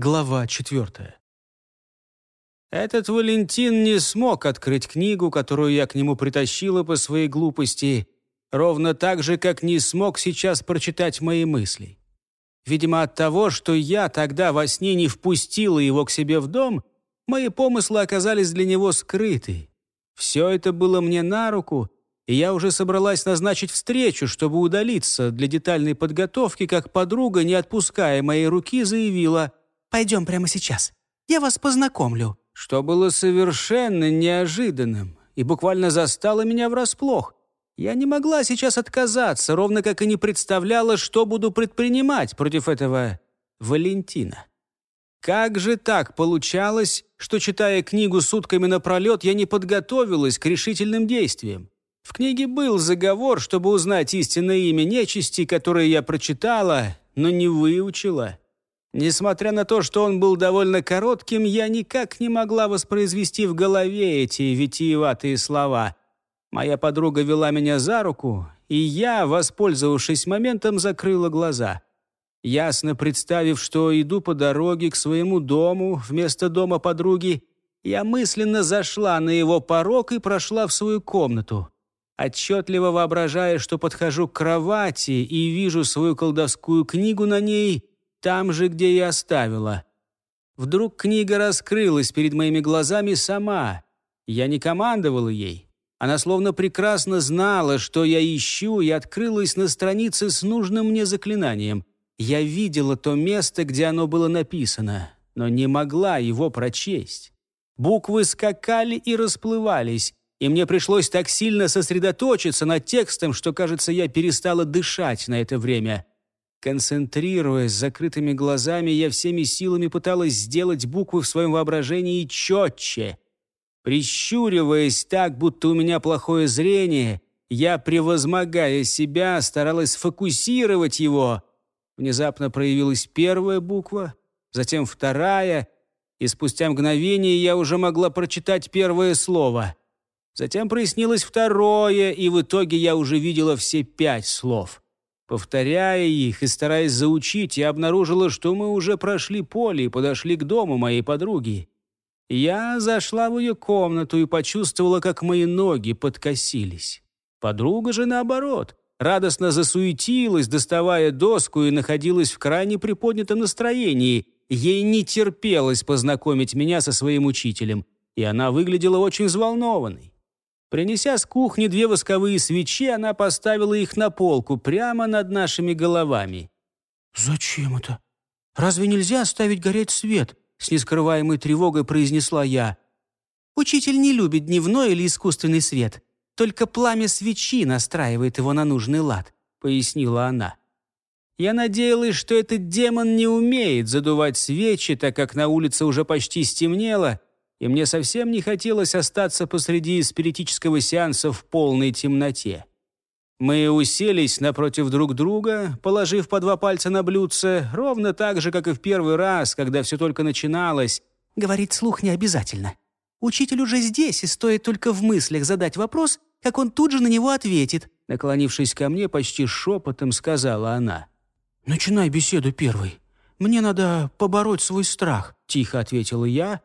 Глава четвертая. Этот Валентин не смог открыть книгу, которую я к нему притащила по своей глупости, ровно так же, как не смог сейчас прочитать мои мысли. Видимо, от того, что я тогда во сне не впустила его к себе в дом, мои помыслы оказались для него скрыты. Все это было мне на руку, и я уже собралась назначить встречу, чтобы удалиться для детальной подготовки, как подруга, не отпуская моей руки, заявила — Пойдем прямо сейчас. Я вас познакомлю». Что было совершенно неожиданным и буквально застало меня врасплох. Я не могла сейчас отказаться, ровно как и не представляла, что буду предпринимать против этого Валентина. Как же так получалось, что, читая книгу сутками напролет, я не подготовилась к решительным действиям? В книге был заговор, чтобы узнать истинное имя нечисти, которое я прочитала, но не выучила. Несмотря на то, что он был довольно коротким, я никак не могла воспроизвести в голове эти витиеватые слова. Моя подруга вела меня за руку, и я, воспользовавшись моментом, закрыла глаза. Ясно представив, что иду по дороге к своему дому вместо дома подруги, я мысленно зашла на его порог и прошла в свою комнату. Отчетливо воображая, что подхожу к кровати и вижу свою колдовскую книгу на ней, там же, где и оставила. Вдруг книга раскрылась перед моими глазами сама. Я не командовала ей. Она словно прекрасно знала, что я ищу, и открылась на странице с нужным мне заклинанием. Я видела то место, где оно было написано, но не могла его прочесть. Буквы скакали и расплывались, и мне пришлось так сильно сосредоточиться над текстом, что, кажется, я перестала дышать на это время. Концентрируясь закрытыми глазами, я всеми силами пыталась сделать буквы в своем воображении четче. Прищуриваясь так, будто у меня плохое зрение, я, превозмогая себя, старалась сфокусировать его. Внезапно проявилась первая буква, затем вторая, и спустя мгновение я уже могла прочитать первое слово. Затем прояснилось второе, и в итоге я уже видела все пять слов. Повторяя их и стараясь заучить, я обнаружила, что мы уже прошли поле и подошли к дому моей подруги. Я зашла в ее комнату и почувствовала, как мои ноги подкосились. Подруга же, наоборот, радостно засуетилась, доставая доску и находилась в крайне приподнятом настроении. Ей не терпелось познакомить меня со своим учителем, и она выглядела очень взволнованной. Принеся с кухни две восковые свечи, она поставила их на полку прямо над нашими головами. «Зачем это? Разве нельзя оставить гореть свет?» С нескрываемой тревогой произнесла я. «Учитель не любит дневной или искусственный свет. Только пламя свечи настраивает его на нужный лад», — пояснила она. Я надеялась, что этот демон не умеет задувать свечи, так как на улице уже почти стемнело, и мне совсем не хотелось остаться посреди спиритического сеанса в полной темноте. Мы уселись напротив друг друга, положив по два пальца на блюдце, ровно так же, как и в первый раз, когда все только начиналось. Говорить слух не обязательно. Учитель уже здесь, и стоит только в мыслях задать вопрос, как он тут же на него ответит. Наклонившись ко мне, почти шепотом сказала она. «Начинай беседу первой. Мне надо побороть свой страх», — тихо ответила я,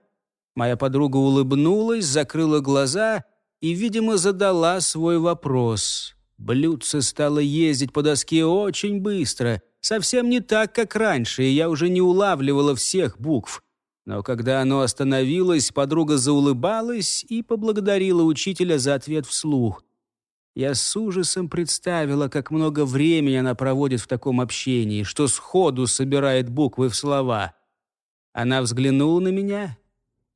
Моя подруга улыбнулась, закрыла глаза и, видимо, задала свой вопрос. Блюдце стало ездить по доске очень быстро, совсем не так, как раньше, и я уже не улавливала всех букв. Но когда оно остановилось, подруга заулыбалась и поблагодарила учителя за ответ вслух. Я с ужасом представила, как много времени она проводит в таком общении, что сходу собирает буквы в слова. Она взглянула на меня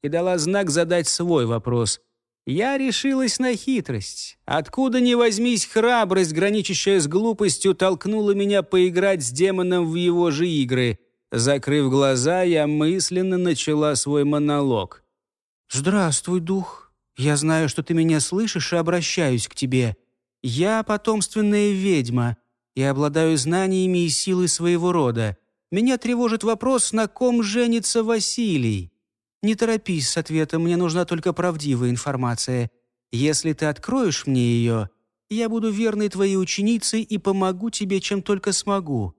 и дала знак задать свой вопрос. Я решилась на хитрость. Откуда ни возьмись храбрость, граничащая с глупостью, толкнула меня поиграть с демоном в его же игры. Закрыв глаза, я мысленно начала свой монолог. «Здравствуй, дух. Я знаю, что ты меня слышишь и обращаюсь к тебе. Я потомственная ведьма и обладаю знаниями и силой своего рода. Меня тревожит вопрос, на ком женится Василий. Не торопись с ответом, мне нужна только правдивая информация. Если ты откроешь мне ее, я буду верной твоей ученицей и помогу тебе, чем только смогу».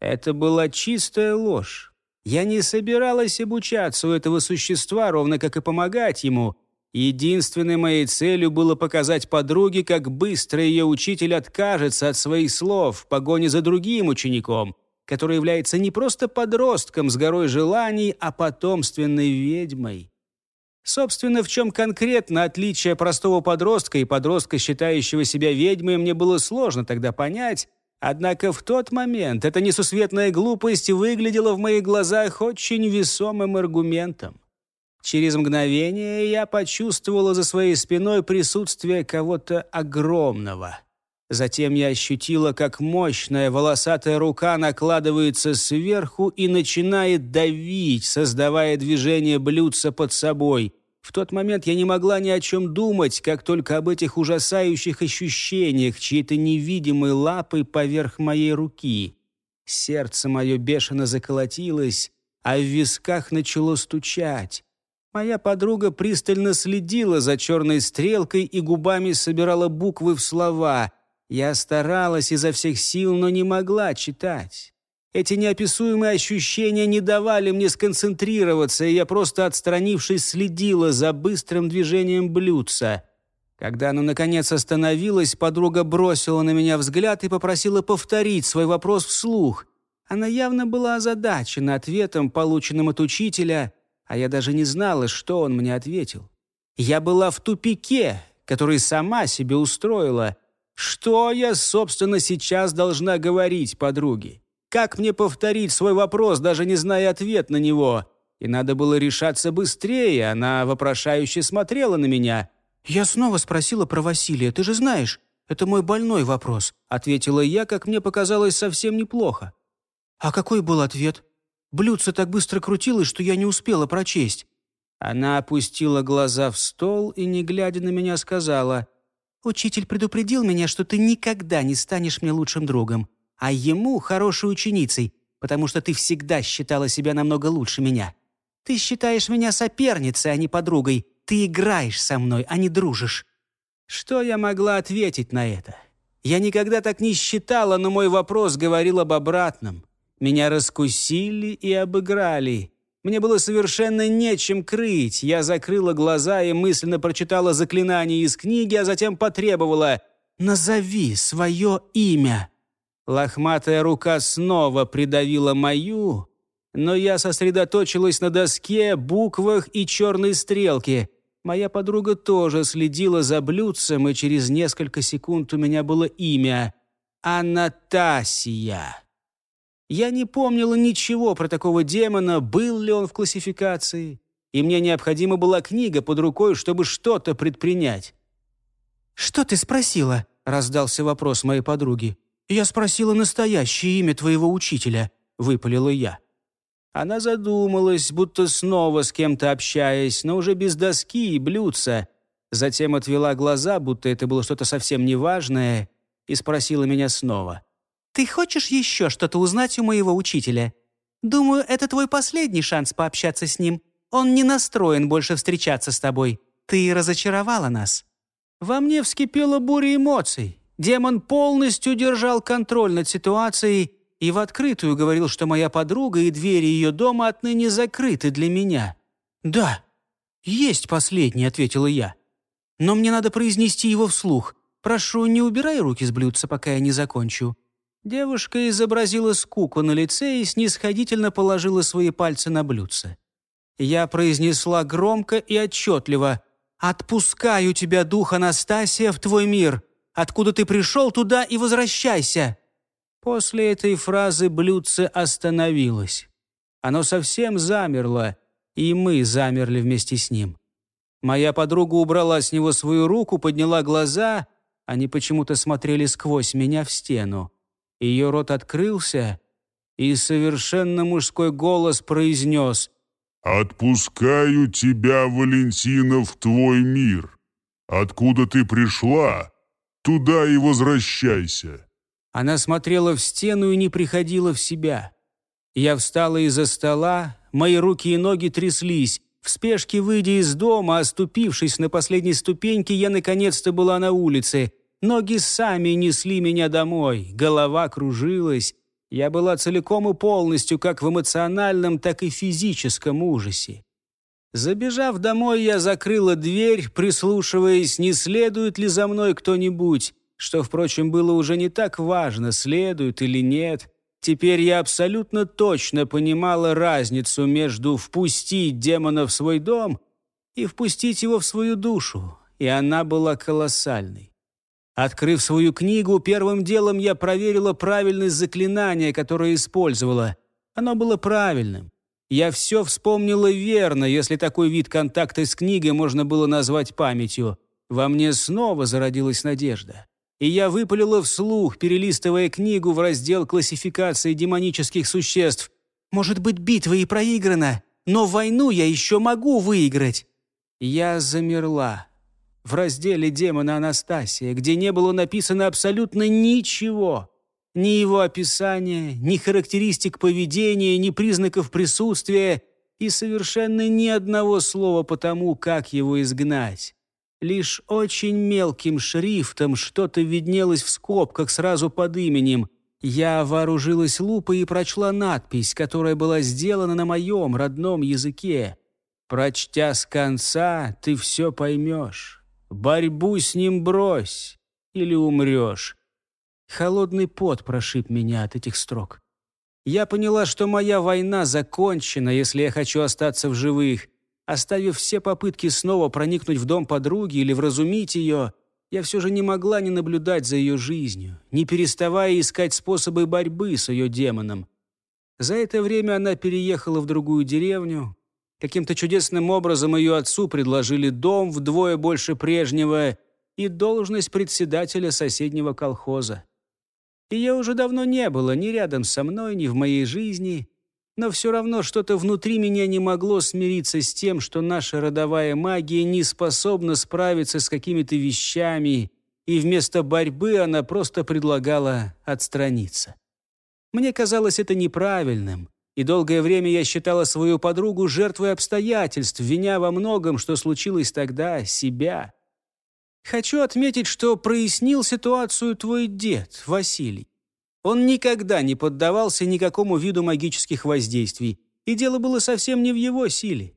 Это была чистая ложь. Я не собиралась обучаться у этого существа, ровно как и помогать ему. Единственной моей целью было показать подруге, как быстро ее учитель откажется от своих слов в погоне за другим учеником, который является не просто подростком с горой желаний, а потомственной ведьмой. Собственно, в чем конкретно отличие простого подростка и подростка, считающего себя ведьмой, мне было сложно тогда понять, Однако в тот момент эта несусветная глупость выглядела в моих глазах очень весомым аргументом. Через мгновение я почувствовала за своей спиной присутствие кого-то огромного. Затем я ощутила, как мощная волосатая рука накладывается сверху и начинает давить, создавая движение блюдца под собой — в тот момент я не могла ни о чем думать, как только об этих ужасающих ощущениях чьей-то невидимой лапой поверх моей руки. Сердце мое бешено заколотилось, а в висках начало стучать. Моя подруга пристально следила за черной стрелкой и губами собирала буквы в слова. Я старалась изо всех сил, но не могла читать. Эти неописуемые ощущения не давали мне сконцентрироваться, и я просто, отстранившись, следила за быстрым движением блюдца. Когда оно, наконец, остановилось, подруга бросила на меня взгляд и попросила повторить свой вопрос вслух. Она явно была озадачена ответом, полученным от учителя, а я даже не знала, что он мне ответил. Я была в тупике, который сама себе устроила. Что я, собственно, сейчас должна говорить подруге? Как мне повторить свой вопрос, даже не зная ответ на него? И надо было решаться быстрее. Она вопрошающе смотрела на меня. «Я снова спросила про Василия. Ты же знаешь, это мой больной вопрос», ответила я, как мне показалось, совсем неплохо. «А какой был ответ?» Блюдце так быстро крутилось, что я не успела прочесть. Она опустила глаза в стол и, не глядя на меня, сказала, «Учитель предупредил меня, что ты никогда не станешь мне лучшим другом а ему хорошей ученицей, потому что ты всегда считала себя намного лучше меня. Ты считаешь меня соперницей, а не подругой. Ты играешь со мной, а не дружишь». Что я могла ответить на это? Я никогда так не считала, но мой вопрос говорил об обратном. Меня раскусили и обыграли. Мне было совершенно нечем крыть. Я закрыла глаза и мысленно прочитала заклинание из книги, а затем потребовала «Назови свое имя». Лохматая рука снова придавила мою, но я сосредоточилась на доске, буквах и черной стрелке. Моя подруга тоже следила за блюдцем, и через несколько секунд у меня было имя — Анатасия. Я не помнила ничего про такого демона, был ли он в классификации, и мне необходима была книга под рукой, чтобы что-то предпринять. «Что ты спросила?» — раздался вопрос моей подруги. «Я спросила настоящее имя твоего учителя», — выпалила я. Она задумалась, будто снова с кем-то общаясь, но уже без доски и блюдца. Затем отвела глаза, будто это было что-то совсем неважное, и спросила меня снова. «Ты хочешь еще что-то узнать у моего учителя? Думаю, это твой последний шанс пообщаться с ним. Он не настроен больше встречаться с тобой. Ты разочаровала нас». Во мне вскипела буря эмоций. Демон полностью держал контроль над ситуацией и в открытую говорил, что моя подруга и двери ее дома отныне закрыты для меня. «Да, есть последний», — ответила я. «Но мне надо произнести его вслух. Прошу, не убирай руки с блюдца, пока я не закончу». Девушка изобразила скуку на лице и снисходительно положила свои пальцы на блюдце. Я произнесла громко и отчетливо «Отпускаю тебя, дух Анастасия, в твой мир. Откуда ты пришел, туда и возвращайся!» После этой фразы блюдце остановилось. Оно совсем замерло, и мы замерли вместе с ним. Моя подруга убрала с него свою руку, подняла глаза, они почему-то смотрели сквозь меня в стену. Ее рот открылся, и совершенно мужской голос произнес «Отпускаю тебя, Валентина, в твой мир. Откуда ты пришла, Туда и возвращайся». Она смотрела в стену и не приходила в себя. Я встала из-за стола, мои руки и ноги тряслись. В спешке, выйдя из дома, оступившись на последней ступеньке, я наконец-то была на улице. Ноги сами несли меня домой, голова кружилась. Я была целиком и полностью как в эмоциональном, так и физическом ужасе. Забежав домой, я закрыла дверь, прислушиваясь, не следует ли за мной кто-нибудь, что, впрочем, было уже не так важно, следует или нет. Теперь я абсолютно точно понимала разницу между впустить демона в свой дом и впустить его в свою душу, и она была колоссальной. Открыв свою книгу, первым делом я проверила правильность заклинания, которое использовала. Оно было правильным. Я все вспомнила верно, если такой вид контакта с книгой можно было назвать памятью. Во мне снова зародилась надежда. И я выпалила вслух, перелистывая книгу в раздел классификации демонических существ. «Может быть, битва и проиграна, но войну я еще могу выиграть». Я замерла в разделе демона Анастасия, где не было написано абсолютно ничего. Ни его описания, ни характеристик поведения, ни признаков присутствия и совершенно ни одного слова по тому, как его изгнать. Лишь очень мелким шрифтом что-то виднелось в скобках сразу под именем. Я вооружилась лупой и прочла надпись, которая была сделана на моем родном языке. «Прочтя с конца, ты все поймешь». Борьбу с ним брось, или умрешь. Холодный пот прошиб меня от этих строк. Я поняла, что моя война закончена, если я хочу остаться в живых. Оставив все попытки снова проникнуть в дом подруги или вразумить ее, я все же не могла не наблюдать за ее жизнью, не переставая искать способы борьбы с ее демоном. За это время она переехала в другую деревню, Каким-то чудесным образом ее отцу предложили дом вдвое больше прежнего и должность председателя соседнего колхоза. Ее уже давно не было ни рядом со мной, ни в моей жизни, но все равно что-то внутри меня не могло смириться с тем, что наша родовая магия не способна справиться с какими-то вещами, и вместо борьбы она просто предлагала отстраниться. Мне казалось это неправильным, и долгое время я считала свою подругу жертвой обстоятельств, виня во многом, что случилось тогда, себя. Хочу отметить, что прояснил ситуацию твой дед, Василий. Он никогда не поддавался никакому виду магических воздействий, и дело было совсем не в его силе.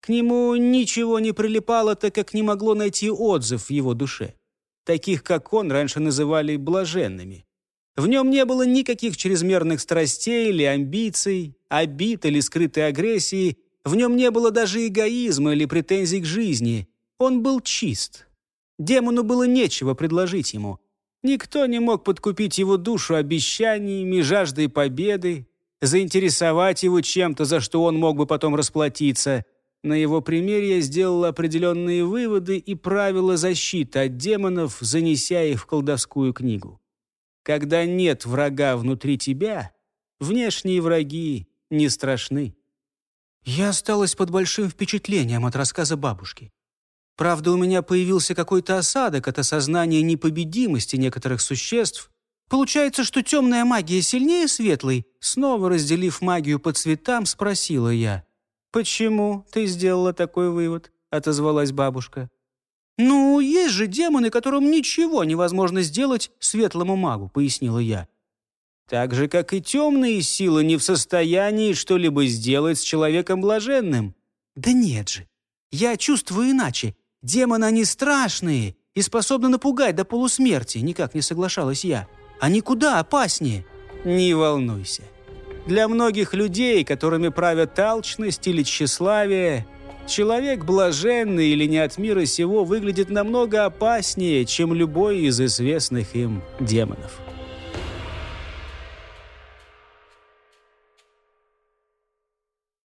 К нему ничего не прилипало, так как не могло найти отзыв в его душе. Таких, как он, раньше называли блаженными. В нем не было никаких чрезмерных страстей или амбиций, обид или скрытой агрессии. В нем не было даже эгоизма или претензий к жизни. Он был чист. Демону было нечего предложить ему. Никто не мог подкупить его душу обещаниями, жаждой победы, заинтересовать его чем-то, за что он мог бы потом расплатиться. На его примере я сделал определенные выводы и правила защиты от демонов, занеся их в колдовскую книгу. Когда нет врага внутри тебя, внешние враги не страшны. Я осталась под большим впечатлением от рассказа бабушки. Правда, у меня появился какой-то осадок от осознания непобедимости некоторых существ. Получается, что темная магия сильнее светлой? Снова разделив магию по цветам, спросила я. «Почему ты сделала такой вывод?» — отозвалась бабушка. «Ну, есть же демоны, которым ничего невозможно сделать светлому магу», — пояснила я. «Так же, как и темные силы не в состоянии что-либо сделать с человеком блаженным». «Да нет же. Я чувствую иначе. Демоны, они страшные и способны напугать до полусмерти», — никак не соглашалась я. «Они куда опаснее». «Не волнуйся. Для многих людей, которыми правят алчность или тщеславие, Человек блаженный или не от мира сего выглядит намного опаснее, чем любой из известных им демонов.